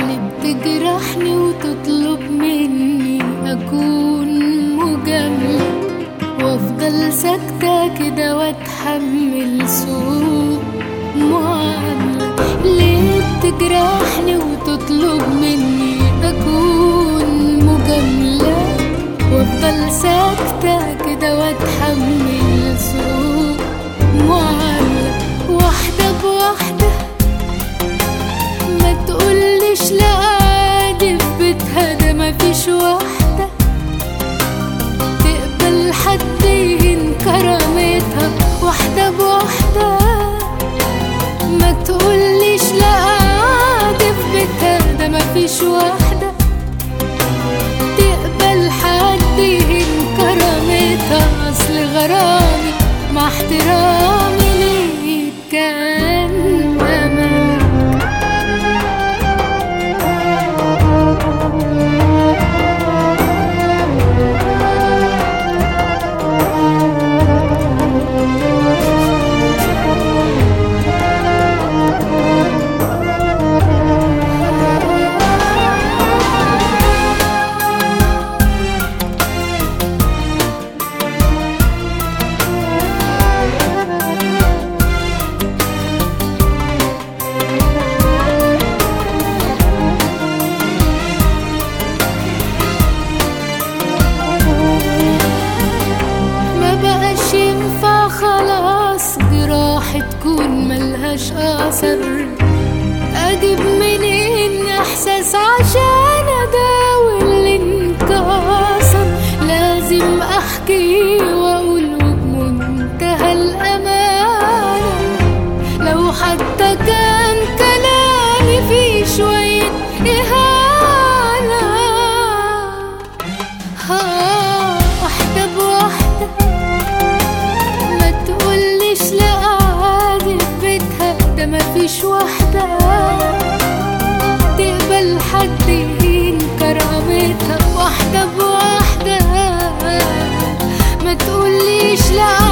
اللي بتجرحني وتطلب مني أكون مجاملة وأفضل ساكتة كده وأتحمل سوء معاملة. ليه بتجرحني وتطلب مني أكون مجاملة وأفضل ساكتة كده وأتحمل تقبل حد أصل غرامي مع احترامي ليك. كان اثر أجيب منين احساس عشان أداوي اللي انكسر لازم أحكي 我们